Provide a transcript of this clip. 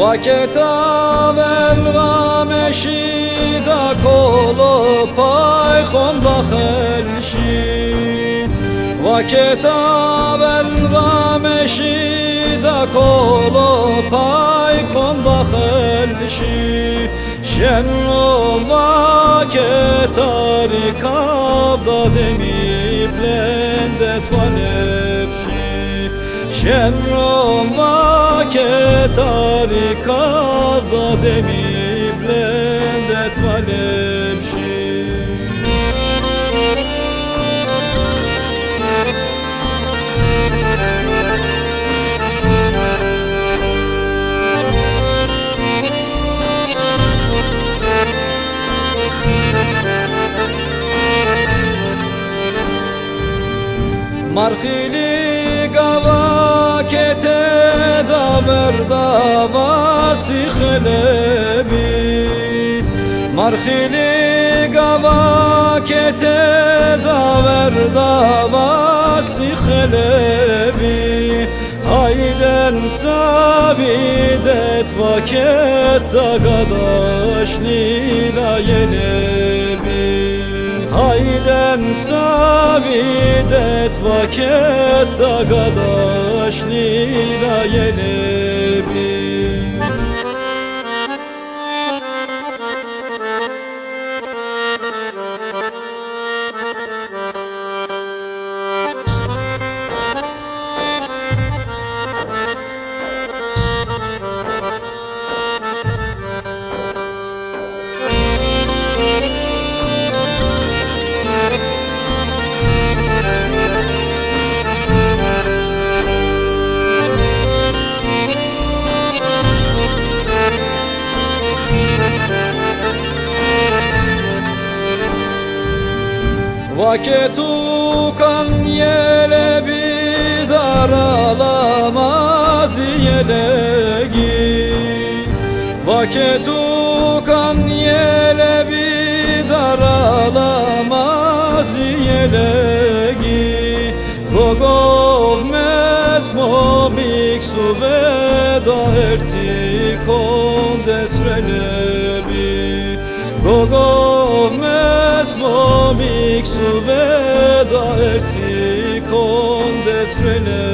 Vaketa velgameşi da kolo paykhon da xelşi Vaketa velgameşi da kolo paykhon da xelşi Şenro vaketari kavda demi blendet vanepşi Şemrom vaketari kavda demi blendet valepşi Marhili gava kete da verda vasi khelebi Marhili gava kete da verda vasi khelebi Hayden savidet vaket da gadaş lila yelebi Hayden savidet vaket da gadaş lila yelebi Vaketu kan yele bir daralamaz yelegi Vaketu kan yele bir daralamaz yelegi Gogov mesmo miksu veda erti kon destrelebi Gogov mesmo miksu veda erti kon destrelebi